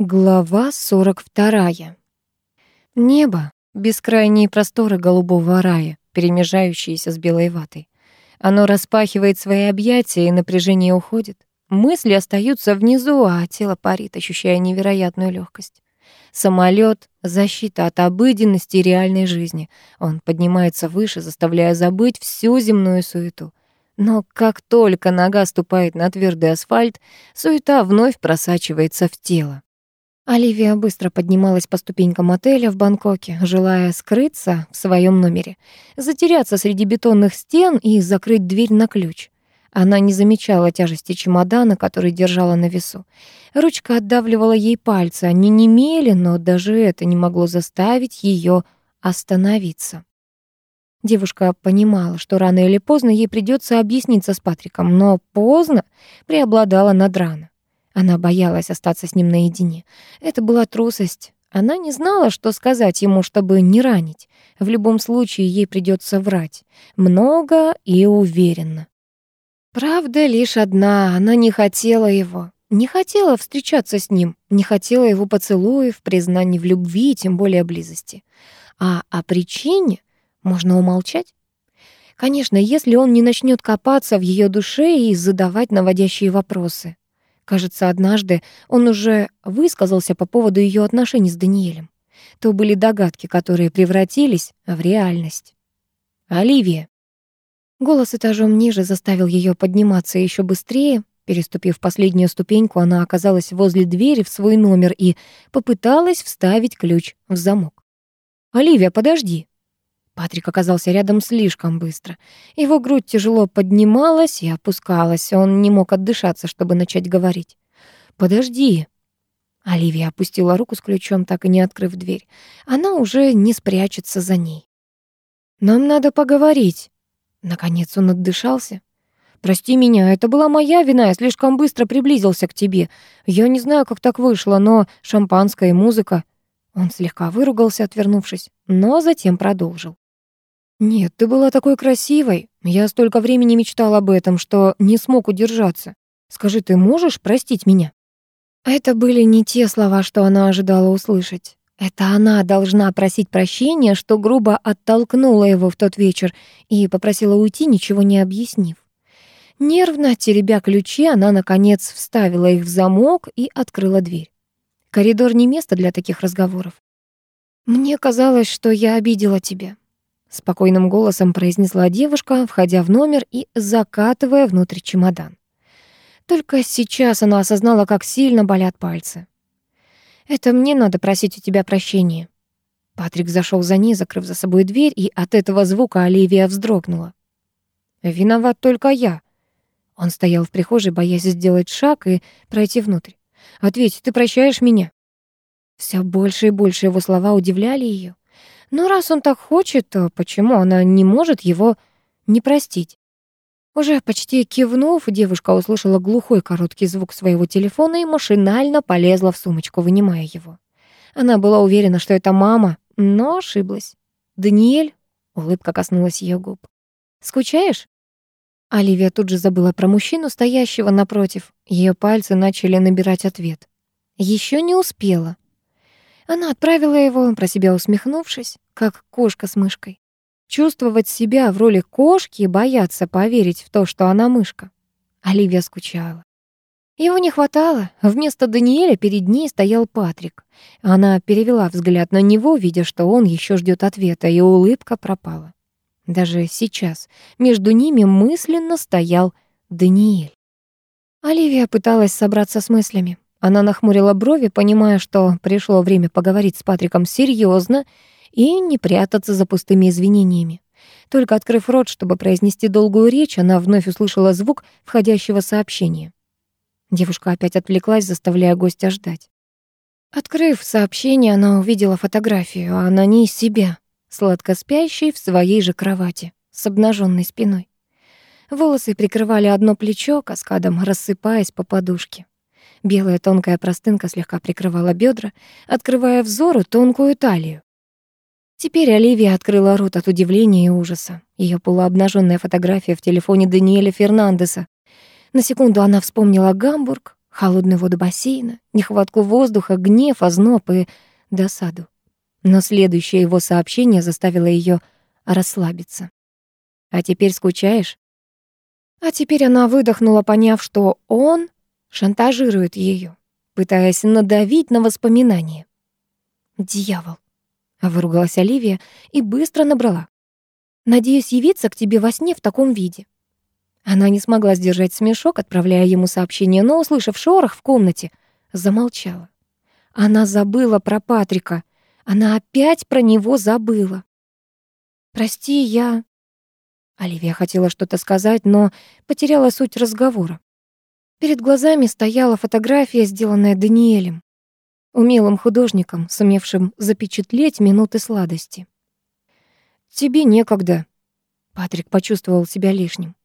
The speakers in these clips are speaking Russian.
Глава 42. Небо, бескрайние просторы голубого рая, перемежающиеся с белой ватой. Оно распахивает свои объятия, и напряжение уходит. Мысли остаются внизу, а тело парит, ощущая невероятную легкость. Самолет — защита от обыденности и реальной жизни. Он поднимается выше, заставляя забыть всю земную суету. Но как только нога ступает на твердый асфальт, суета вновь просачивается в тело. Оливия быстро поднималась по ступенькам отеля в Бангкоке, желая скрыться в своем номере, затеряться среди бетонных стен и закрыть дверь на ключ. Она не замечала тяжести чемодана, который держала на весу. Ручка отдавливала ей пальцы, они немели, но даже это не могло заставить ее остановиться. Девушка понимала, что рано или поздно ей придется объясниться с Патриком, но поздно преобладала над рано. Она боялась остаться с ним наедине. Это была трусость. Она не знала, что сказать ему, чтобы не ранить. В любом случае ей придется врать. Много и уверенно. Правда лишь одна, она не хотела его. Не хотела встречаться с ним, не хотела его поцелуев, признаний в любви, тем более близости. А о причине можно умолчать? Конечно, если он не начнет копаться в ее душе и задавать наводящие вопросы. Кажется, однажды он уже высказался по поводу ее отношений с Даниэлем. То были догадки, которые превратились в реальность. «Оливия!» Голос этажом ниже заставил ее подниматься еще быстрее. Переступив последнюю ступеньку, она оказалась возле двери в свой номер и попыталась вставить ключ в замок. «Оливия, подожди!» Патрик оказался рядом слишком быстро. Его грудь тяжело поднималась и опускалась. Он не мог отдышаться, чтобы начать говорить. «Подожди». Оливия опустила руку с ключом, так и не открыв дверь. Она уже не спрячется за ней. «Нам надо поговорить». Наконец он отдышался. «Прости меня, это была моя вина, я слишком быстро приблизился к тебе. Я не знаю, как так вышло, но шампанское и музыка...» Он слегка выругался, отвернувшись, но затем продолжил. «Нет, ты была такой красивой. Я столько времени мечтал об этом, что не смог удержаться. Скажи, ты можешь простить меня?» Это были не те слова, что она ожидала услышать. Это она должна просить прощения, что грубо оттолкнула его в тот вечер и попросила уйти, ничего не объяснив. Нервно теребя ключи, она, наконец, вставила их в замок и открыла дверь. Коридор не место для таких разговоров. «Мне казалось, что я обидела тебя. Спокойным голосом произнесла девушка, входя в номер и закатывая внутрь чемодан. Только сейчас она осознала, как сильно болят пальцы. «Это мне надо просить у тебя прощения». Патрик зашел за ней, закрыв за собой дверь, и от этого звука Оливия вздрогнула. «Виноват только я». Он стоял в прихожей, боясь сделать шаг и пройти внутрь. «Ответь, ты прощаешь меня?» Все больше и больше его слова удивляли ее. Но раз он так хочет, то почему она не может его не простить? Уже почти кивнув, девушка услышала глухой короткий звук своего телефона и машинально полезла в сумочку, вынимая его. Она была уверена, что это мама, но ошиблась. «Даниэль?» — улыбка коснулась ее губ. «Скучаешь?» Оливия тут же забыла про мужчину, стоящего напротив. Ее пальцы начали набирать ответ. Еще не успела. Она отправила его, про себя усмехнувшись, как кошка с мышкой. Чувствовать себя в роли кошки и бояться поверить в то, что она мышка. Оливия скучала. Его не хватало. Вместо Даниэля перед ней стоял Патрик. Она перевела взгляд на него, видя, что он еще ждет ответа, и улыбка пропала. Даже сейчас между ними мысленно стоял Даниэль. Оливия пыталась собраться с мыслями. Она нахмурила брови, понимая, что пришло время поговорить с Патриком серьезно и не прятаться за пустыми извинениями. Только открыв рот, чтобы произнести долгую речь, она вновь услышала звук входящего сообщения. Девушка опять отвлеклась, заставляя гостя ждать. Открыв сообщение, она увидела фотографию, а на ней себя, сладко спящей в своей же кровати, с обнаженной спиной. Волосы прикрывали одно плечо, каскадом рассыпаясь по подушке. Белая тонкая простынка слегка прикрывала бедра, открывая взору тонкую талию. Теперь Оливия открыла рот от удивления и ужаса. Ее полуобнаженная фотография в телефоне Даниэля Фернандеса. На секунду она вспомнила Гамбург, Холодную воду бассейна, нехватку воздуха, гнев, озноб и досаду. Но следующее его сообщение заставило ее расслабиться. «А теперь скучаешь?» А теперь она выдохнула, поняв, что он шантажирует ее, пытаясь надавить на воспоминания. «Дьявол!» — выругалась Оливия и быстро набрала. «Надеюсь явиться к тебе во сне в таком виде». Она не смогла сдержать смешок, отправляя ему сообщение, но, услышав шорох в комнате, замолчала. Она забыла про Патрика. Она опять про него забыла. «Прости, я...» Оливия хотела что-то сказать, но потеряла суть разговора. Перед глазами стояла фотография, сделанная Даниэлем, умелым художником, сумевшим запечатлеть минуты сладости. «Тебе некогда», — Патрик почувствовал себя лишним.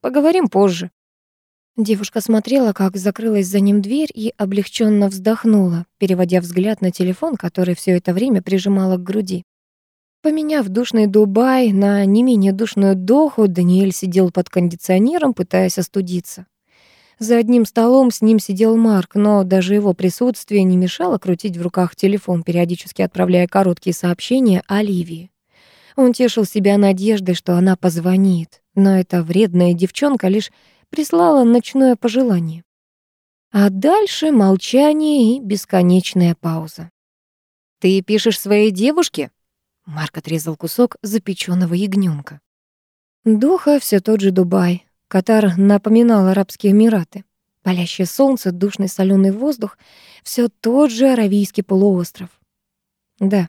«Поговорим позже». Девушка смотрела, как закрылась за ним дверь и облегченно вздохнула, переводя взгляд на телефон, который все это время прижимала к груди. Поменяв душный Дубай на не менее душную Доху, Даниэль сидел под кондиционером, пытаясь остудиться. За одним столом с ним сидел Марк, но даже его присутствие не мешало крутить в руках телефон, периодически отправляя короткие сообщения Оливии. Он тешил себя надеждой, что она позвонит, но эта вредная девчонка лишь прислала ночное пожелание. А дальше молчание и бесконечная пауза. «Ты пишешь своей девушке?» Марк отрезал кусок запеченного ягнёнка. Духа все тот же Дубай. Катар напоминал Арабские Эмираты. Палящее солнце, душный соленый воздух, все тот же Аравийский полуостров. Да.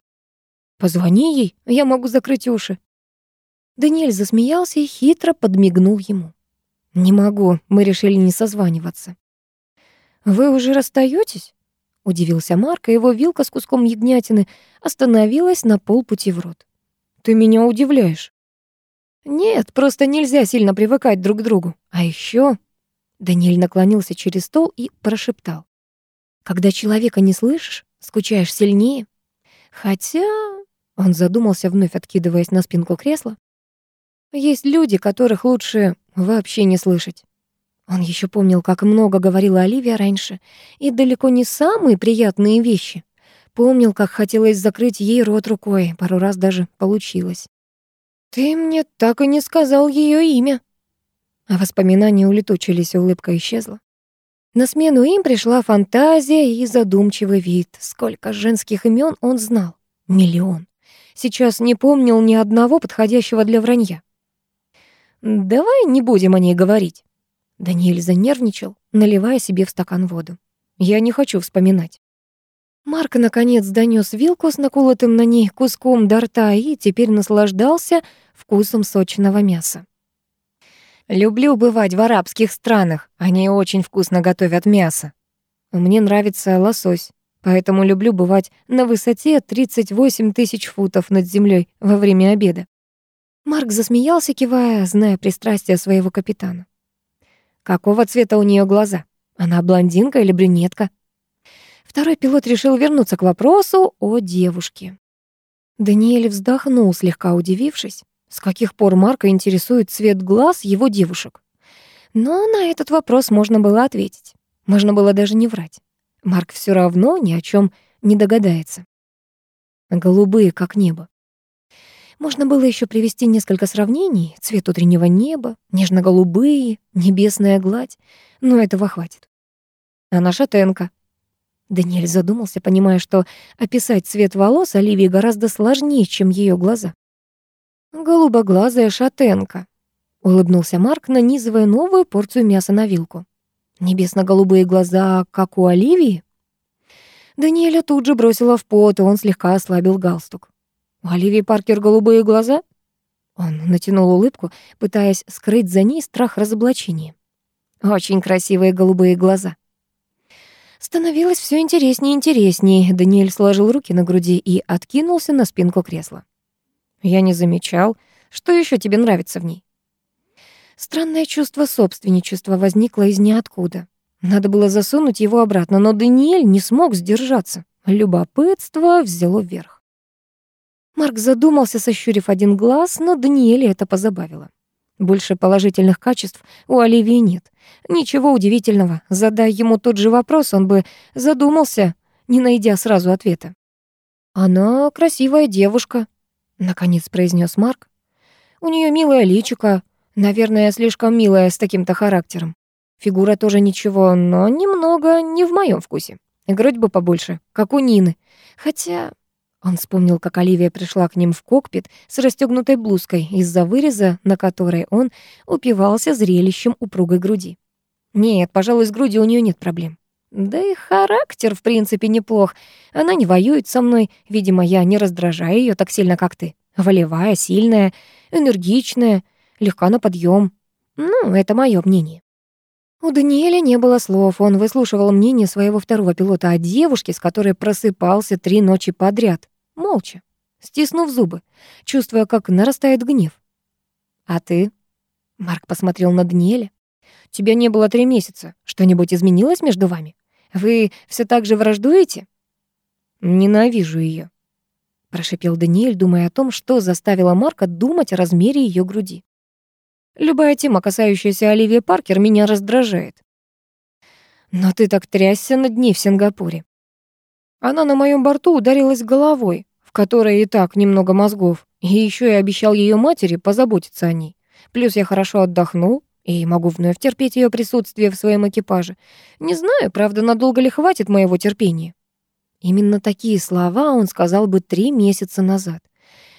Позвони ей, я могу закрыть уши. Даниэль засмеялся и хитро подмигнул ему. Не могу, мы решили не созваниваться. Вы уже расстаетесь? Удивился Марк, и его вилка с куском ягнятины остановилась на полпути в рот. «Ты меня удивляешь». «Нет, просто нельзя сильно привыкать друг к другу. А еще Даниэль наклонился через стол и прошептал. «Когда человека не слышишь, скучаешь сильнее. Хотя...» Он задумался, вновь откидываясь на спинку кресла. «Есть люди, которых лучше вообще не слышать. Он еще помнил, как много говорила Оливия раньше, и далеко не самые приятные вещи. Помнил, как хотелось закрыть ей рот рукой, пару раз даже получилось. «Ты мне так и не сказал ее имя». А воспоминания улетучились, улыбка исчезла. На смену им пришла фантазия и задумчивый вид. Сколько женских имен он знал? Миллион. Сейчас не помнил ни одного подходящего для вранья. «Давай не будем о ней говорить». Даниэль занервничал, наливая себе в стакан воду. «Я не хочу вспоминать». Марк, наконец, донёс вилку с наколотым на ней куском до рта и теперь наслаждался вкусом сочного мяса. «Люблю бывать в арабских странах. Они очень вкусно готовят мясо. Мне нравится лосось, поэтому люблю бывать на высоте 38 тысяч футов над землей во время обеда». Марк засмеялся, кивая, зная пристрастие своего капитана. Какого цвета у нее глаза? Она блондинка или брюнетка? Второй пилот решил вернуться к вопросу о девушке. Даниэль вздохнул, слегка удивившись, с каких пор Марка интересует цвет глаз его девушек. Но на этот вопрос можно было ответить. Можно было даже не врать. Марк все равно ни о чем не догадается. Голубые, как небо. Можно было еще привести несколько сравнений. Цвет утреннего неба, нежно-голубые, небесная гладь. Но этого хватит. Она шатенка. Даниэль задумался, понимая, что описать цвет волос Оливии гораздо сложнее, чем ее глаза. «Голубоглазая шатенка», — улыбнулся Марк, нанизывая новую порцию мяса на вилку. «Небесно-голубые глаза, как у Оливии?» Даниэля тут же бросила в пот, и он слегка ослабил галстук. У Оливии Паркер голубые глаза? Он натянул улыбку, пытаясь скрыть за ней страх разоблачения. Очень красивые голубые глаза. Становилось все интереснее и интереснее. Даниэль сложил руки на груди и откинулся на спинку кресла. «Я не замечал. Что еще тебе нравится в ней?» Странное чувство собственничества возникло из ниоткуда. Надо было засунуть его обратно, но Даниэль не смог сдержаться. Любопытство взяло верх. Марк задумался, сощурив один глаз, но Даниэле это позабавило. Больше положительных качеств у Оливии нет. Ничего удивительного, задай ему тот же вопрос, он бы задумался, не найдя сразу ответа. «Она красивая девушка», — наконец произнес Марк. «У нее милая личико, наверное, слишком милая с таким-то характером. Фигура тоже ничего, но немного не в моем вкусе. Грудь бы побольше, как у Нины. Хотя он вспомнил, как Оливия пришла к ним в кокпит с расстегнутой блузкой из-за выреза, на которой он упивался зрелищем упругой груди. Нет, пожалуй, с грудью у нее нет проблем. Да и характер, в принципе, неплох. Она не воюет со мной. Видимо, я не раздражаю ее так сильно, как ты. Волевая, сильная, энергичная, легка на подъем. Ну, это мое мнение. У Даниэля не было слов. Он выслушивал мнение своего второго пилота о девушке, с которой просыпался три ночи подряд. Молча, стиснув зубы, чувствуя, как нарастает гнев. «А ты?» Марк посмотрел на Даниэля. «Тебя не было три месяца. Что-нибудь изменилось между вами? Вы все так же враждуете?» «Ненавижу ее», — прошипел Даниэль, думая о том, что заставило Марка думать о размере ее груди. Любая тема, касающаяся Оливии Паркер, меня раздражает. Но ты так трясся над ней в Сингапуре. Она на моем борту ударилась головой, в которой и так немного мозгов, и еще и обещал ее матери позаботиться о ней. Плюс я хорошо отдохнул и могу вновь терпеть ее присутствие в своем экипаже. Не знаю, правда, надолго ли хватит моего терпения. Именно такие слова он сказал бы три месяца назад.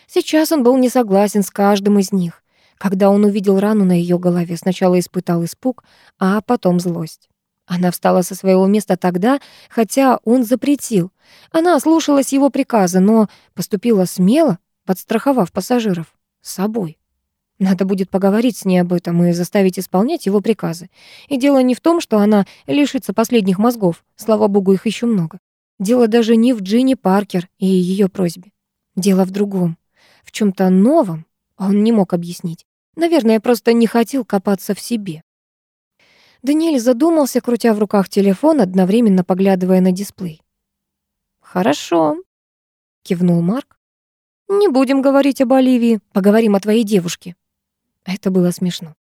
Сейчас он был не согласен с каждым из них. Когда он увидел рану на ее голове, сначала испытал испуг, а потом злость. Она встала со своего места тогда, хотя он запретил. Она слушалась его приказа, но поступила смело, подстраховав пассажиров с собой. Надо будет поговорить с ней об этом и заставить исполнять его приказы. И дело не в том, что она лишится последних мозгов, слава богу, их еще много. Дело даже не в Джинни Паркер и ее просьбе. Дело в другом, в чем то новом, он не мог объяснить. Наверное, просто не хотел копаться в себе. Даниэль задумался, крутя в руках телефон, одновременно поглядывая на дисплей. «Хорошо», — кивнул Марк. «Не будем говорить об Оливии, поговорим о твоей девушке». Это было смешно.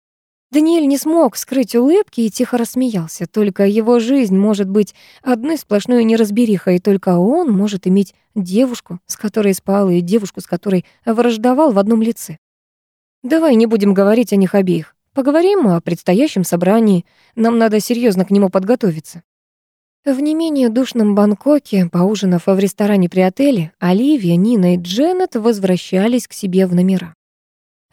Даниэль не смог скрыть улыбки и тихо рассмеялся. Только его жизнь может быть одной сплошной неразберихой, и только он может иметь девушку, с которой спал, и девушку, с которой враждовал в одном лице. Давай не будем говорить о них обеих. Поговорим о предстоящем собрании. Нам надо серьезно к нему подготовиться. В не менее душном Бангкоке, поужинав в ресторане при отеле, Оливия, Нина и Дженнет возвращались к себе в номера.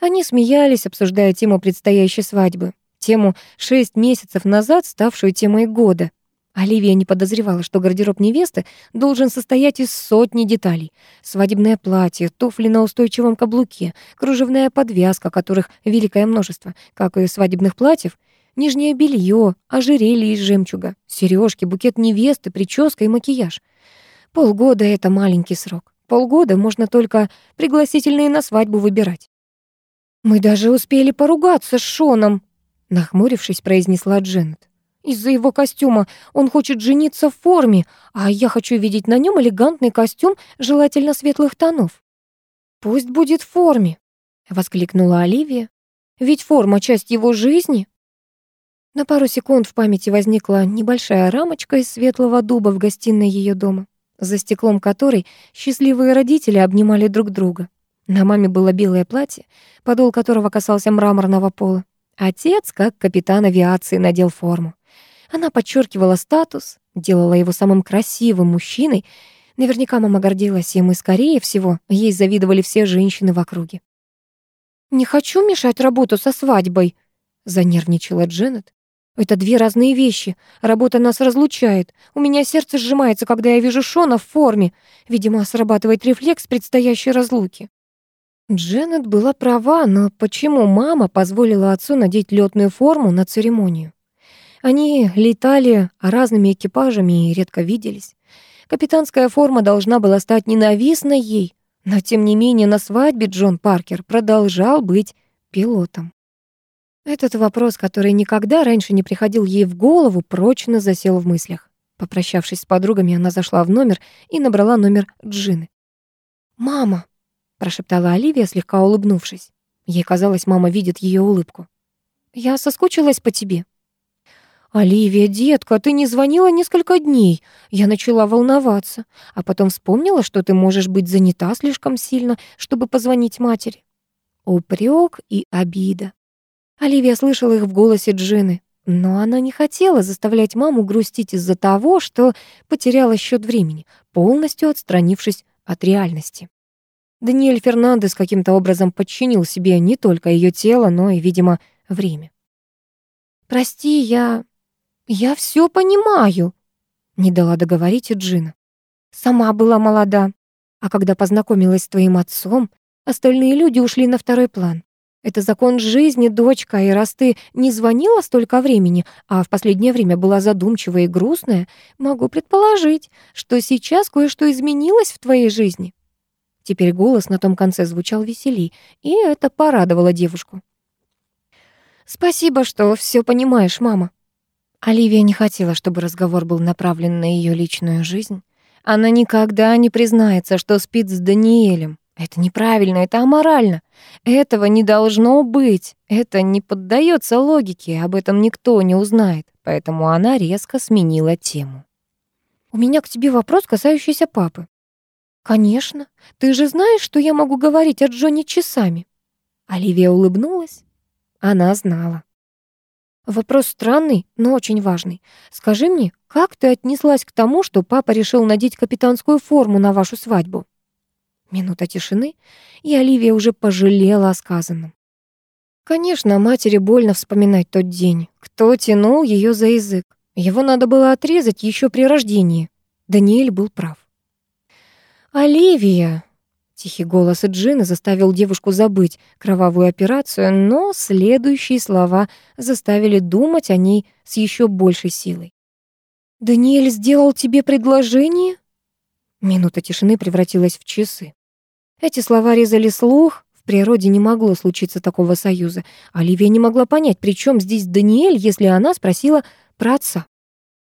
Они смеялись, обсуждая тему предстоящей свадьбы, тему шесть месяцев назад, ставшую темой года — Оливия не подозревала, что гардероб невесты должен состоять из сотни деталей. Свадебное платье, туфли на устойчивом каблуке, кружевная подвязка, которых великое множество, как и свадебных платьев, нижнее белье, ожерелье из жемчуга, сережки, букет невесты, прическа и макияж. Полгода — это маленький срок. Полгода можно только пригласительные на свадьбу выбирать. «Мы даже успели поругаться с Шоном», — нахмурившись, произнесла Дженнет. Из-за его костюма он хочет жениться в форме, а я хочу видеть на нем элегантный костюм, желательно светлых тонов. «Пусть будет в форме», — воскликнула Оливия. «Ведь форма — часть его жизни». На пару секунд в памяти возникла небольшая рамочка из светлого дуба в гостиной ее дома, за стеклом которой счастливые родители обнимали друг друга. На маме было белое платье, подол которого касался мраморного пола. Отец, как капитан авиации, надел форму. Она подчеркивала статус, делала его самым красивым мужчиной. Наверняка мама гордилась им, и, скорее всего, ей завидовали все женщины в округе. «Не хочу мешать работу со свадьбой», — занервничала Дженнет. «Это две разные вещи. Работа нас разлучает. У меня сердце сжимается, когда я вижу Шона в форме. Видимо, срабатывает рефлекс предстоящей разлуки». Дженнет была права, но почему мама позволила отцу надеть летную форму на церемонию? Они летали разными экипажами и редко виделись. Капитанская форма должна была стать ненавистной ей, но тем не менее на свадьбе Джон Паркер продолжал быть пилотом. Этот вопрос, который никогда раньше не приходил ей в голову, прочно засел в мыслях. Попрощавшись с подругами, она зашла в номер и набрала номер Джины. «Мама», — прошептала Оливия, слегка улыбнувшись. Ей казалось, мама видит ее улыбку. «Я соскучилась по тебе». «Оливия, детка, ты не звонила несколько дней. Я начала волноваться, а потом вспомнила, что ты можешь быть занята слишком сильно, чтобы позвонить матери». Упрек и обида. Оливия слышала их в голосе Джины, но она не хотела заставлять маму грустить из-за того, что потеряла счет времени, полностью отстранившись от реальности. Даниэль Фернандес каким-то образом подчинил себе не только ее тело, но и, видимо, время. «Прости, я... я все понимаю», — не дала договорить и Джина. «Сама была молода, а когда познакомилась с твоим отцом, остальные люди ушли на второй план. Это закон жизни, дочка, и раз ты не звонила столько времени, а в последнее время была задумчивая и грустная, могу предположить, что сейчас кое-что изменилось в твоей жизни. Теперь голос на том конце звучал веселей, и это порадовало девушку. «Спасибо, что все понимаешь, мама». Оливия не хотела, чтобы разговор был направлен на ее личную жизнь. Она никогда не признается, что спит с Даниэлем. Это неправильно, это аморально. Этого не должно быть. Это не поддается логике, об этом никто не узнает. Поэтому она резко сменила тему. «У меня к тебе вопрос, касающийся папы. «Конечно. Ты же знаешь, что я могу говорить о Джонни часами?» Оливия улыбнулась. Она знала. «Вопрос странный, но очень важный. Скажи мне, как ты отнеслась к тому, что папа решил надеть капитанскую форму на вашу свадьбу?» Минута тишины, и Оливия уже пожалела о сказанном. Конечно, матери больно вспоминать тот день. Кто тянул ее за язык? Его надо было отрезать еще при рождении. Даниэль был прав. «Оливия!» Тихий голос Джины заставил девушку забыть кровавую операцию, но следующие слова заставили думать о ней с еще большей силой. «Даниэль сделал тебе предложение?» Минута тишины превратилась в часы. Эти слова резали слух, в природе не могло случиться такого союза. Оливия не могла понять, при чем здесь Даниэль, если она спросила про отца.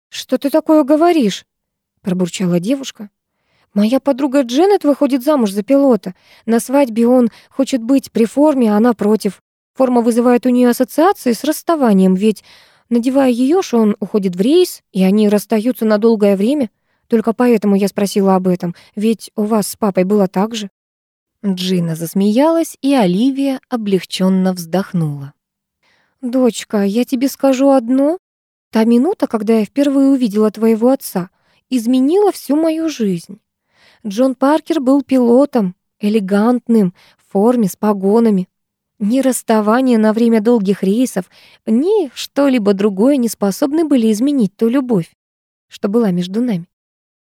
«Что ты такое говоришь?» пробурчала девушка. Моя подруга Дженнет выходит замуж за пилота. На свадьбе он хочет быть при форме, а она против. Форма вызывает у нее ассоциации с расставанием, ведь, надевая ее, он уходит в рейс, и они расстаются на долгое время. Только поэтому я спросила об этом, ведь у вас с папой было так же. Джина засмеялась, и Оливия облегченно вздохнула. «Дочка, я тебе скажу одно. Та минута, когда я впервые увидела твоего отца, изменила всю мою жизнь. Джон Паркер был пилотом, элегантным, в форме, с погонами. Ни расставание на время долгих рейсов, ни что-либо другое не способны были изменить ту любовь, что была между нами.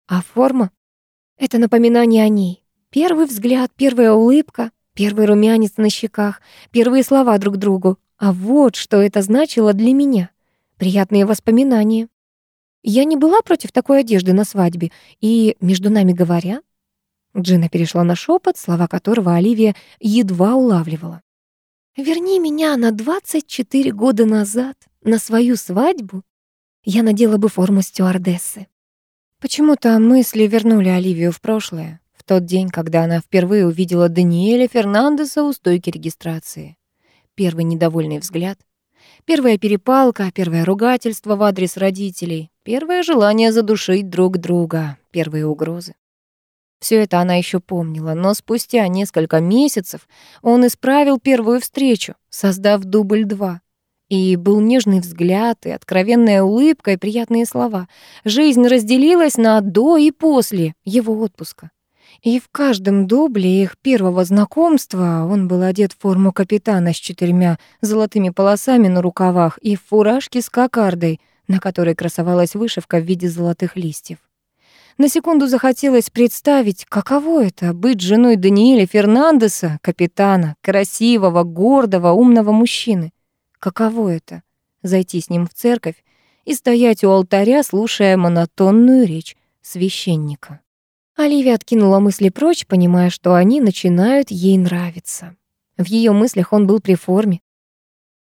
А форма — это напоминание о ней. Первый взгляд, первая улыбка, первый румянец на щеках, первые слова друг другу. А вот что это значило для меня. Приятные воспоминания. Я не была против такой одежды на свадьбе, и, между нами говоря, Джина перешла на шепот, слова которого Оливия едва улавливала. «Верни меня на 24 года назад, на свою свадьбу, я надела бы форму стюардессы». Почему-то мысли вернули Оливию в прошлое, в тот день, когда она впервые увидела Даниэля Фернандеса у стойки регистрации. Первый недовольный взгляд, первая перепалка, первое ругательство в адрес родителей, первое желание задушить друг друга, первые угрозы. Все это она еще помнила, но спустя несколько месяцев он исправил первую встречу, создав дубль два. И был нежный взгляд, и откровенная улыбка, и приятные слова. Жизнь разделилась на до и после его отпуска. И в каждом дубле их первого знакомства он был одет в форму капитана с четырьмя золотыми полосами на рукавах и в фуражке с кокардой, на которой красовалась вышивка в виде золотых листьев. На секунду захотелось представить, каково это — быть женой Даниэля Фернандеса, капитана, красивого, гордого, умного мужчины. Каково это — зайти с ним в церковь и стоять у алтаря, слушая монотонную речь священника. Оливия откинула мысли прочь, понимая, что они начинают ей нравиться. В ее мыслях он был при форме.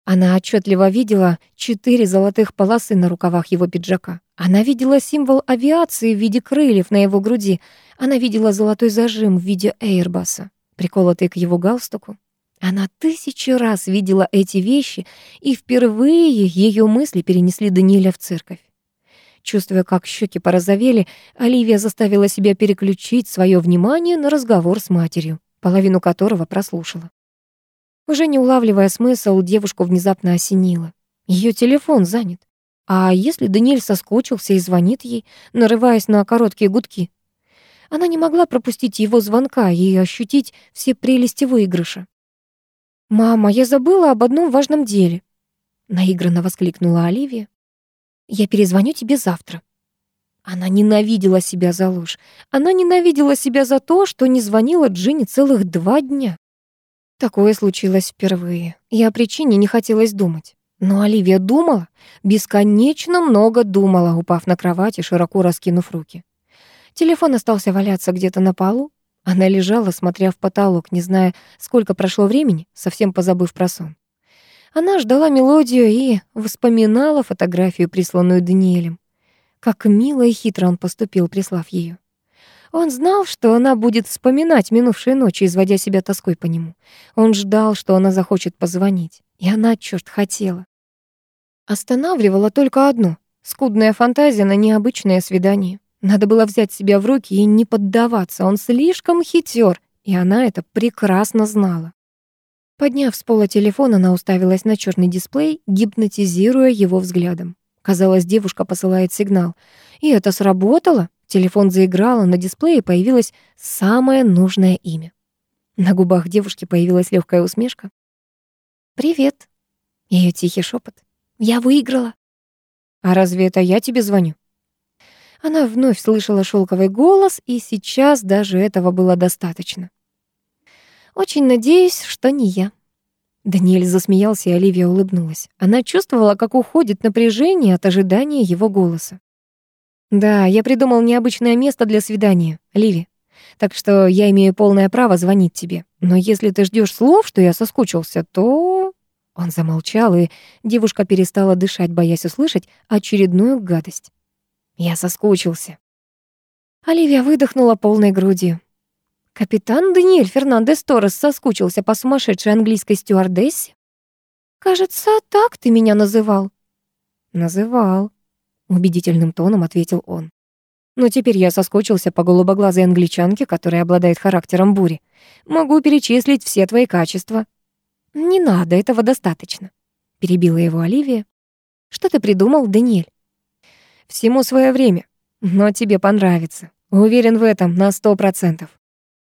Она отчетливо видела четыре золотых полосы на рукавах его пиджака. Она видела символ авиации в виде крыльев на его груди. Она видела золотой зажим в виде Эйрбаса, приколотый к его галстуку. Она тысячи раз видела эти вещи, и впервые ее мысли перенесли Даниэля в церковь. Чувствуя, как щеки порозовели, Оливия заставила себя переключить свое внимание на разговор с матерью, половину которого прослушала. Уже не улавливая смысл, девушку внезапно осенило. Ее телефон занят. А если Даниэль соскучился и звонит ей, нарываясь на короткие гудки? Она не могла пропустить его звонка и ощутить все прелести выигрыша. «Мама, я забыла об одном важном деле», — наигранно воскликнула Оливия. «Я перезвоню тебе завтра». Она ненавидела себя за ложь. Она ненавидела себя за то, что не звонила Джинни целых два дня. Такое случилось впервые, и о причине не хотелось думать. Но Оливия думала, бесконечно много думала, упав на кровать и широко раскинув руки. Телефон остался валяться где-то на полу. Она лежала, смотря в потолок, не зная, сколько прошло времени, совсем позабыв про сон. Она ждала мелодию и вспоминала фотографию, присланную Даниэлем. Как мило и хитро он поступил, прислав ее. Он знал, что она будет вспоминать минувшие ночи, изводя себя тоской по нему. Он ждал, что она захочет позвонить. И она, чёрт, хотела. Останавливала только одно — скудная фантазия на необычное свидание. Надо было взять себя в руки и не поддаваться, он слишком хитер, и она это прекрасно знала. Подняв с пола телефон, она уставилась на черный дисплей, гипнотизируя его взглядом. Казалось, девушка посылает сигнал. И это сработало. Телефон заиграл, а на дисплее появилось самое нужное имя. На губах девушки появилась легкая усмешка. «Привет». Ее тихий шепот. Я выиграла. А разве это я тебе звоню? Она вновь слышала шелковый голос, и сейчас даже этого было достаточно. Очень надеюсь, что не я. Даниэль засмеялся, и Оливия улыбнулась. Она чувствовала, как уходит напряжение от ожидания его голоса. «Да, я придумал необычное место для свидания, Ливи. Так что я имею полное право звонить тебе. Но если ты ждешь слов, что я соскучился, то...» Он замолчал, и девушка перестала дышать, боясь услышать очередную гадость. Я соскучился. Оливия выдохнула полной грудью. Капитан Даниэль Фернандес Торрес соскучился по сумасшедшей английской стюардессе? Кажется, так ты меня называл. Называл, убедительным тоном ответил он. Но теперь я соскучился по голубоглазой англичанке, которая обладает характером бури. Могу перечислить все твои качества. «Не надо, этого достаточно», — перебила его Оливия. «Что ты придумал, Даниэль?» «Всему свое время, но тебе понравится. Уверен в этом на сто процентов».